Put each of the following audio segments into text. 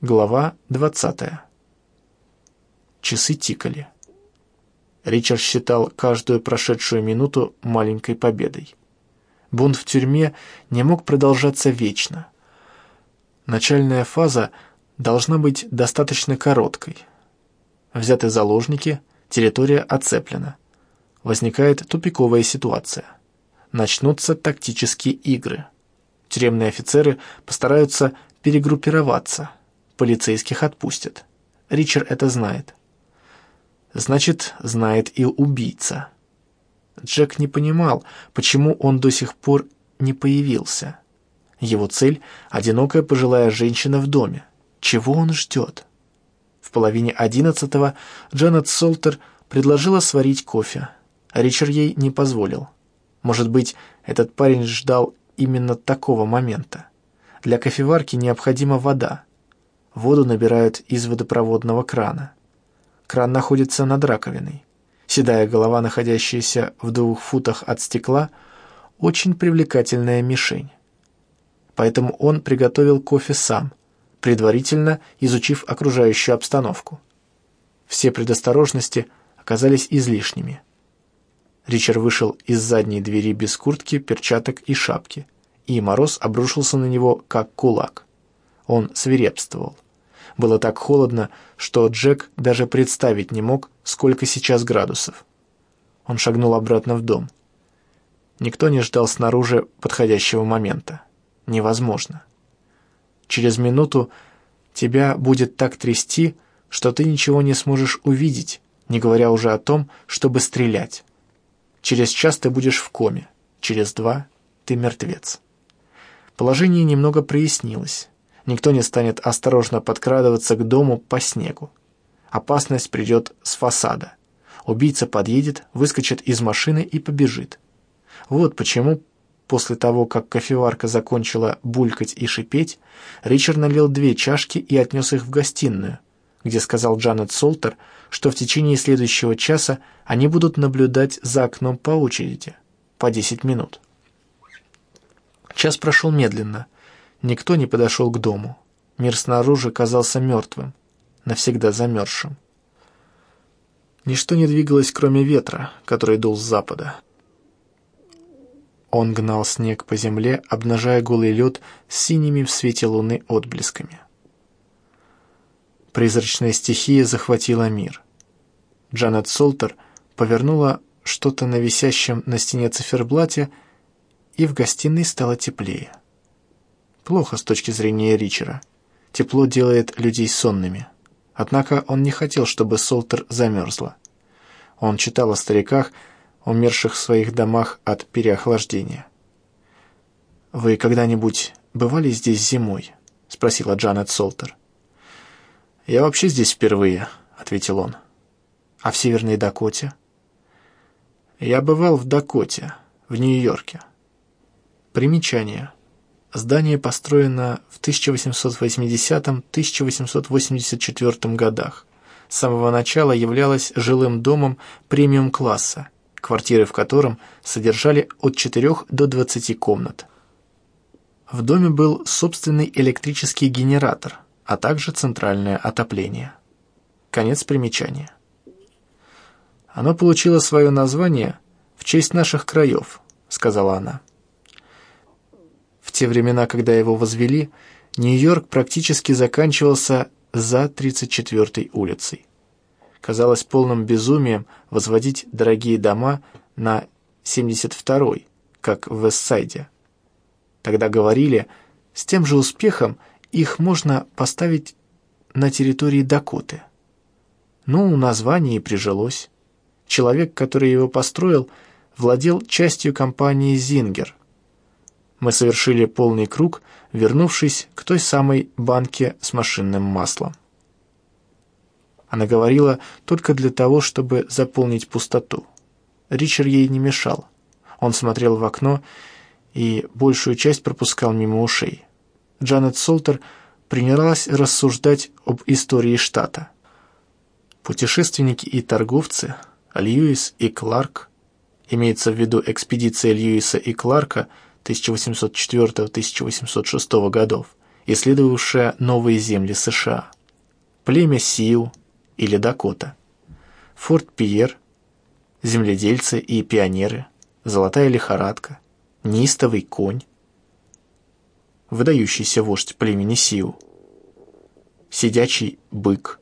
Глава 20. Часы тикали. Ричард считал каждую прошедшую минуту маленькой победой. Бунт в тюрьме не мог продолжаться вечно. Начальная фаза должна быть достаточно короткой. Взяты заложники, территория оцеплена. Возникает тупиковая ситуация. Начнутся тактические игры. Тюремные офицеры постараются перегруппироваться – полицейских отпустят. Ричард это знает. Значит, знает и убийца. Джек не понимал, почему он до сих пор не появился. Его цель — одинокая пожилая женщина в доме. Чего он ждет? В половине одиннадцатого Джанет Солтер предложила сварить кофе. Ричард ей не позволил. Может быть, этот парень ждал именно такого момента. Для кофеварки необходима вода. Воду набирают из водопроводного крана. Кран находится над раковиной. Седая голова, находящаяся в двух футах от стекла, очень привлекательная мишень. Поэтому он приготовил кофе сам, предварительно изучив окружающую обстановку. Все предосторожности оказались излишними. Ричард вышел из задней двери без куртки, перчаток и шапки, и мороз обрушился на него, как кулак. Он свирепствовал. Было так холодно, что Джек даже представить не мог, сколько сейчас градусов. Он шагнул обратно в дом. Никто не ждал снаружи подходящего момента. Невозможно. Через минуту тебя будет так трясти, что ты ничего не сможешь увидеть, не говоря уже о том, чтобы стрелять. Через час ты будешь в коме, через два ты мертвец. Положение немного прояснилось. Никто не станет осторожно подкрадываться к дому по снегу. Опасность придет с фасада. Убийца подъедет, выскочит из машины и побежит. Вот почему после того, как кофеварка закончила булькать и шипеть, Ричард налил две чашки и отнес их в гостиную, где сказал Джанет Солтер, что в течение следующего часа они будут наблюдать за окном по очереди, по 10 минут. Час прошел медленно — Никто не подошел к дому. Мир снаружи казался мертвым, навсегда замерзшим. Ничто не двигалось, кроме ветра, который дул с запада. Он гнал снег по земле, обнажая голый лед синими в свете луны отблесками. Призрачная стихия захватила мир. Джанет Солтер повернула что-то на висящем на стене циферблате, и в гостиной стало теплее. Плохо с точки зрения Ричера. Тепло делает людей сонными. Однако он не хотел, чтобы Солтер замерзла. Он читал о стариках, умерших в своих домах от переохлаждения. «Вы когда-нибудь бывали здесь зимой?» — спросила Джанет Солтер. «Я вообще здесь впервые», — ответил он. «А в Северной Дакоте?» «Я бывал в Дакоте, в Нью-Йорке». Примечание. Здание построено в 1880-1884 годах. С самого начала являлось жилым домом премиум-класса, квартиры в котором содержали от 4 до 20 комнат. В доме был собственный электрический генератор, а также центральное отопление. Конец примечания. Оно получило свое название в честь наших краев, сказала она. Те времена, когда его возвели, Нью-Йорк практически заканчивался за 34-й улицей. Казалось полным безумием возводить дорогие дома на 72-й, как в Вестсайде. Тогда говорили, с тем же успехом их можно поставить на территории Дакоты. Ну, название и прижилось. Человек, который его построил, владел частью компании «Зингер», мы совершили полный круг, вернувшись к той самой банке с машинным маслом. Она говорила только для того, чтобы заполнить пустоту. Ричард ей не мешал. Он смотрел в окно и большую часть пропускал мимо ушей. Джанет Солтер принялась рассуждать об истории штата. Путешественники и торговцы, Льюис и Кларк, имеется в виду экспедиция Льюиса и Кларка – 1804-1806 годов исследовавшая новые земли США. Племя Сиу или Дакота. Форт Пьер, земледельцы и пионеры, золотая лихорадка, неистовый конь, выдающийся вождь племени Сиу, сидячий бык,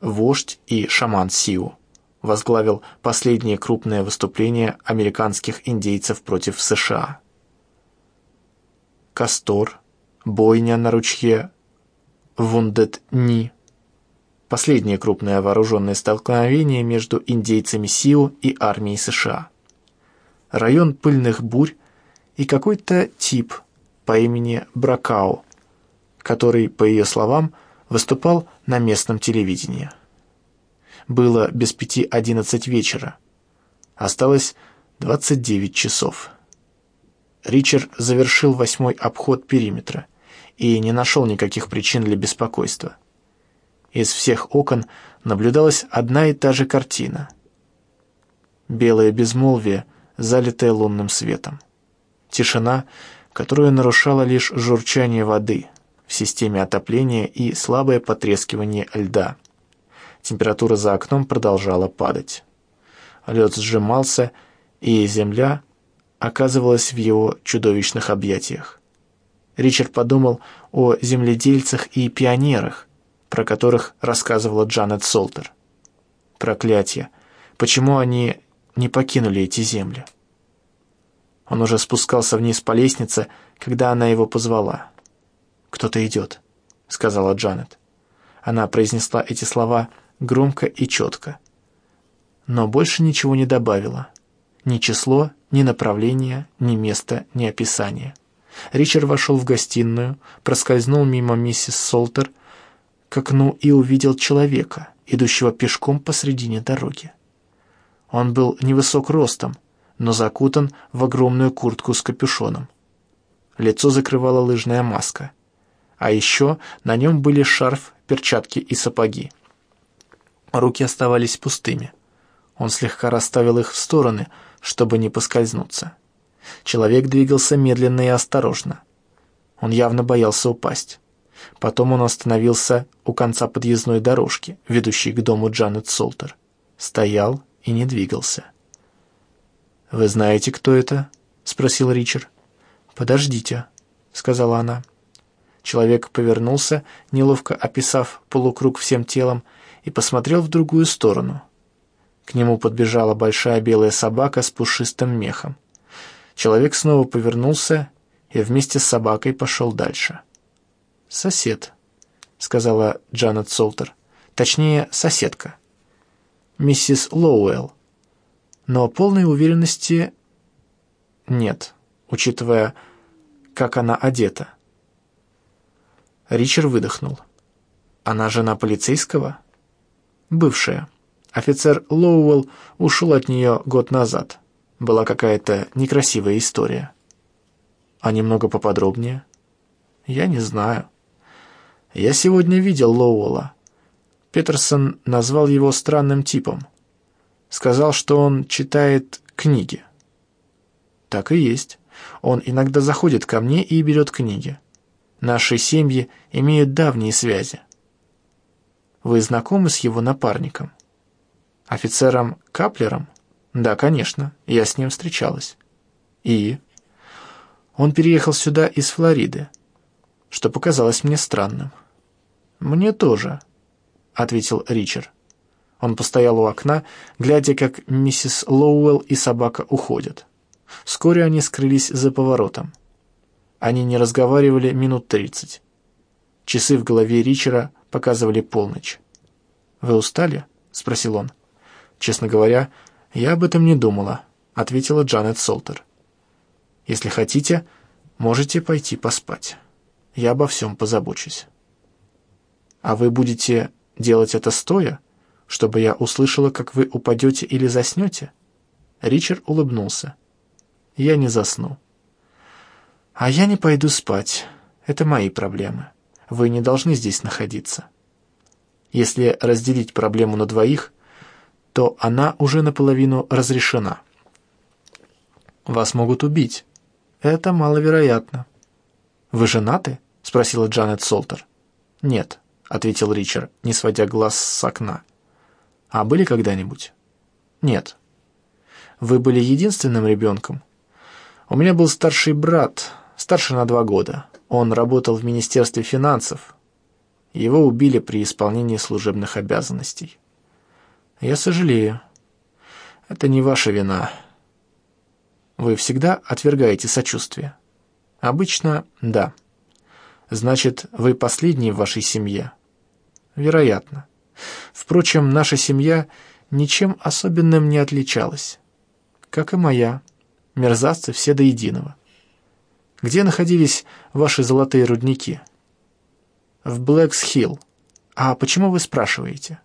вождь и шаман Сиу, возглавил последнее крупное выступление американских индейцев против США. Кастор, бойня на ручье Вундет-Ни, последнее крупное вооруженное столкновение между индейцами Сиу и армией США. Район пыльных бурь и какой-то тип по имени Бракау, который, по ее словам, выступал на местном телевидении. Было без пяти одиннадцать вечера. Осталось двадцать девять часов. Ричард завершил восьмой обход периметра и не нашел никаких причин для беспокойства. Из всех окон наблюдалась одна и та же картина. Белое безмолвие, залитое лунным светом. Тишина, которую нарушало лишь журчание воды в системе отопления и слабое потрескивание льда. Температура за окном продолжала падать. Лед сжимался, и земля оказывалась в его чудовищных объятиях. Ричард подумал о земледельцах и пионерах, про которых рассказывала Джанет Солтер. Проклятие! Почему они не покинули эти земли? Он уже спускался вниз по лестнице, когда она его позвала. «Кто-то идет», — сказала Джанет. Она произнесла эти слова громко и четко. Но больше ничего не добавила. Ни число, ни направление, ни место, ни описание. Ричард вошел в гостиную, проскользнул мимо миссис Солтер к окну и увидел человека, идущего пешком посредине дороги. Он был невысок ростом, но закутан в огромную куртку с капюшоном. Лицо закрывала лыжная маска. А еще на нем были шарф, перчатки и сапоги. Руки оставались пустыми. Он слегка расставил их в стороны, чтобы не поскользнуться. Человек двигался медленно и осторожно. Он явно боялся упасть. Потом он остановился у конца подъездной дорожки, ведущей к дому Джанет Солтер. Стоял и не двигался. «Вы знаете, кто это?» — спросил Ричард. «Подождите», — сказала она. Человек повернулся, неловко описав полукруг всем телом, и посмотрел в другую сторону. К нему подбежала большая белая собака с пушистым мехом. Человек снова повернулся и вместе с собакой пошел дальше. «Сосед», — сказала Джанет Солтер. «Точнее, соседка. Миссис Лоуэлл. Но полной уверенности нет, учитывая, как она одета». Ричард выдохнул. «Она жена полицейского?» «Бывшая. Офицер Лоуэлл ушел от нее год назад. Была какая-то некрасивая история». «А немного поподробнее?» «Я не знаю». «Я сегодня видел Лоуэлла. Петерсон назвал его странным типом. Сказал, что он читает книги». «Так и есть. Он иногда заходит ко мне и берет книги. Наши семьи имеют давние связи. Вы знакомы с его напарником? Офицером Каплером? Да, конечно, я с ним встречалась. И? Он переехал сюда из Флориды, что показалось мне странным. Мне тоже, ответил Ричард. Он постоял у окна, глядя, как миссис Лоуэлл и собака уходят. Вскоре они скрылись за поворотом. Они не разговаривали минут тридцать. Часы в голове Ричера показывали полночь. «Вы устали?» — спросил он. «Честно говоря, я об этом не думала», — ответила Джанет Солтер. «Если хотите, можете пойти поспать. Я обо всем позабочусь». «А вы будете делать это стоя, чтобы я услышала, как вы упадете или заснете?» Ричард улыбнулся. «Я не засну». «А я не пойду спать. Это мои проблемы. Вы не должны здесь находиться». Если разделить проблему на двоих, то она уже наполовину разрешена. Вас могут убить. Это маловероятно. Вы женаты? спросила Джанет Солтер. «Нет», — ответил Ричард, не сводя глаз с окна. «А были когда-нибудь?» «Нет». «Вы были единственным ребенком?» «У меня был старший брат, старше на два года. Он работал в Министерстве финансов. Его убили при исполнении служебных обязанностей». «Я сожалею. Это не ваша вина». «Вы всегда отвергаете сочувствие?» «Обычно, да». «Значит, вы последний в вашей семье?» «Вероятно. Впрочем, наша семья ничем особенным не отличалась. Как и моя. Мерзавцы все до единого. Где находились ваши золотые рудники?» «В Блэкс-Хилл. А почему вы спрашиваете?»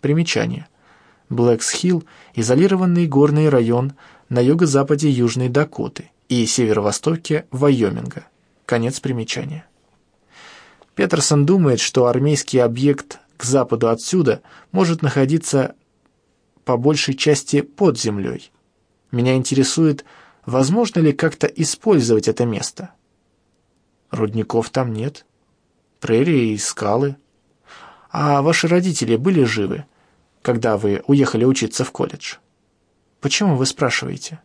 Примечание. Блэкс-Хилл – изолированный горный район на юго-западе Южной Дакоты и северо-востоке Вайоминга. Конец примечания. Петерсон думает, что армейский объект к западу отсюда может находиться по большей части под землей. Меня интересует, возможно ли как-то использовать это место. Рудников там нет. Прерии и скалы. А ваши родители были живы, когда вы уехали учиться в колледж? Почему вы спрашиваете?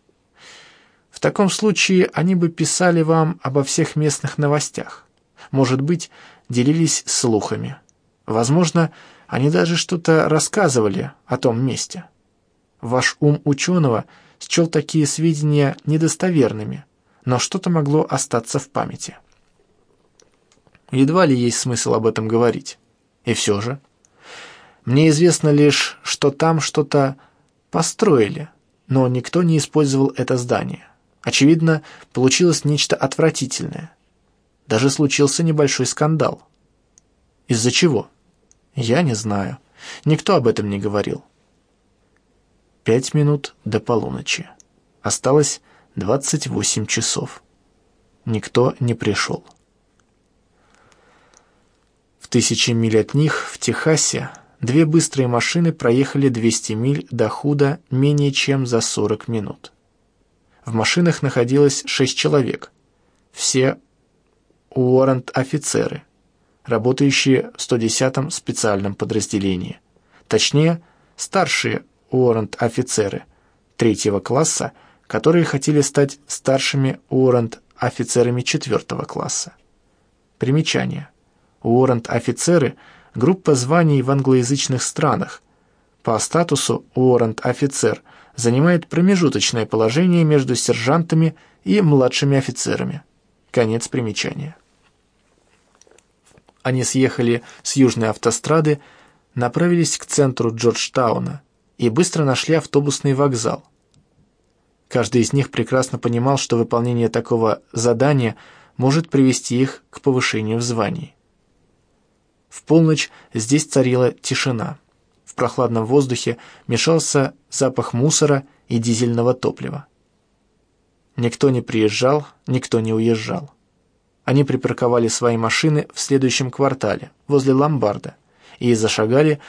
В таком случае они бы писали вам обо всех местных новостях. Может быть, делились слухами. Возможно, они даже что-то рассказывали о том месте. Ваш ум ученого счел такие сведения недостоверными, но что-то могло остаться в памяти. Едва ли есть смысл об этом говорить. И все же. Мне известно лишь, что там что-то построили, но никто не использовал это здание. Очевидно, получилось нечто отвратительное. Даже случился небольшой скандал. Из-за чего? Я не знаю. Никто об этом не говорил. Пять минут до полуночи. Осталось двадцать восемь часов. Никто не пришел. В тысячи миль от них, в Техасе, две быстрые машины проехали 200 миль до Худа менее чем за 40 минут. В машинах находилось шесть человек. Все уоррент-офицеры, работающие в 110-м специальном подразделении. Точнее, старшие уоррент-офицеры третьего класса, которые хотели стать старшими уоррент-офицерами четвертого класса. Примечание. Уоррент-офицеры – группа званий в англоязычных странах. По статусу уоррент-офицер занимает промежуточное положение между сержантами и младшими офицерами. Конец примечания. Они съехали с южной автострады, направились к центру Джорджтауна и быстро нашли автобусный вокзал. Каждый из них прекрасно понимал, что выполнение такого задания может привести их к повышению в звании. В полночь здесь царила тишина. В прохладном воздухе мешался запах мусора и дизельного топлива. Никто не приезжал, никто не уезжал. Они припарковали свои машины в следующем квартале, возле ломбарда, и зашагали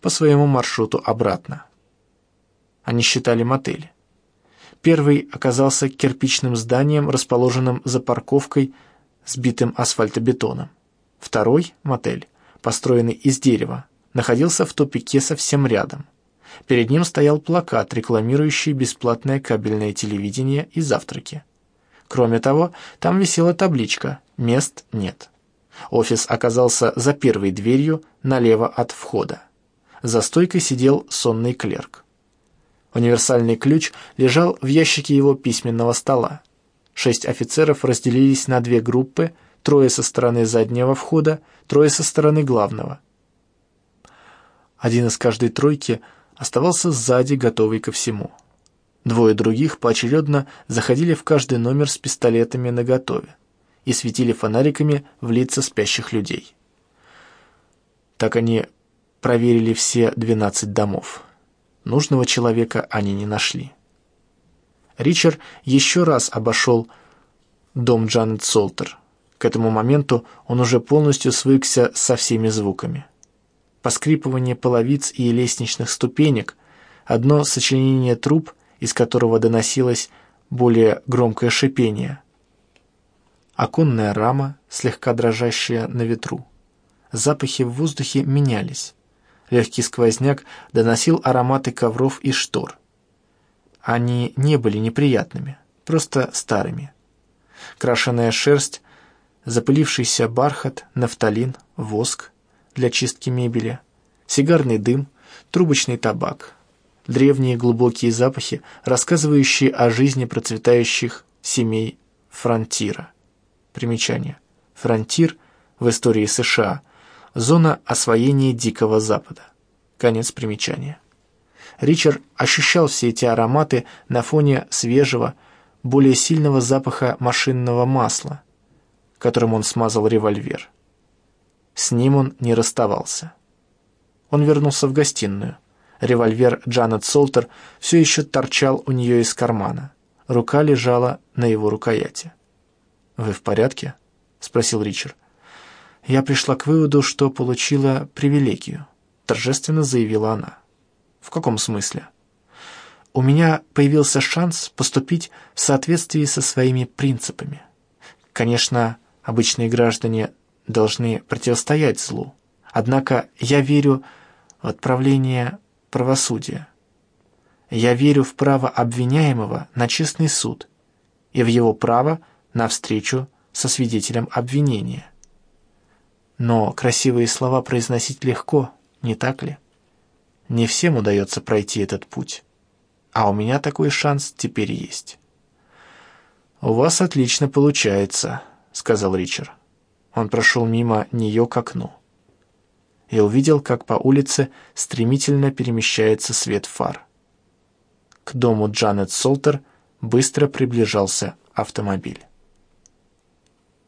по своему маршруту обратно. Они считали мотели. Первый оказался кирпичным зданием, расположенным за парковкой с битым асфальтобетоном. Второй — мотель, построенный из дерева, находился в тупике совсем рядом. Перед ним стоял плакат, рекламирующий бесплатное кабельное телевидение и завтраки. Кроме того, там висела табличка «Мест нет». Офис оказался за первой дверью налево от входа. За стойкой сидел сонный клерк. Универсальный ключ лежал в ящике его письменного стола. Шесть офицеров разделились на две группы, трое со стороны заднего входа, трое со стороны главного. Один из каждой тройки оставался сзади, готовый ко всему. Двое других поочередно заходили в каждый номер с пистолетами наготове и светили фонариками в лица спящих людей. Так они проверили все 12 домов. Нужного человека они не нашли. Ричард еще раз обошел дом Джанет Солтер. К этому моменту он уже полностью свыкся со всеми звуками. Поскрипывание половиц и лестничных ступенек, одно сочленение труб — из которого доносилось более громкое шипение. оконная рама, слегка дрожащая на ветру. Запахи в воздухе менялись. Легкий сквозняк доносил ароматы ковров и штор. Они не были неприятными, просто старыми. Крашеная шерсть, запылившийся бархат, нафталин, воск для чистки мебели, сигарный дым, трубочный табак. Древние глубокие запахи, рассказывающие о жизни процветающих семей фронтира. Примечание. Фронтир в истории США – зона освоения Дикого Запада. Конец примечания. Ричард ощущал все эти ароматы на фоне свежего, более сильного запаха машинного масла, которым он смазал револьвер. С ним он не расставался. Он вернулся в гостиную. Револьвер Джанет Солтер все еще торчал у нее из кармана. Рука лежала на его рукояти. «Вы в порядке?» — спросил Ричард. «Я пришла к выводу, что получила привилегию», — торжественно заявила она. «В каком смысле?» «У меня появился шанс поступить в соответствии со своими принципами. Конечно, обычные граждане должны противостоять злу, однако я верю в отправление правосудия. Я верю в право обвиняемого на честный суд и в его право на встречу со свидетелем обвинения. Но красивые слова произносить легко, не так ли? Не всем удается пройти этот путь. А у меня такой шанс теперь есть. «У вас отлично получается», — сказал Ричард. Он прошел мимо нее к окну и увидел, как по улице стремительно перемещается свет фар. К дому Джанет Солтер быстро приближался автомобиль.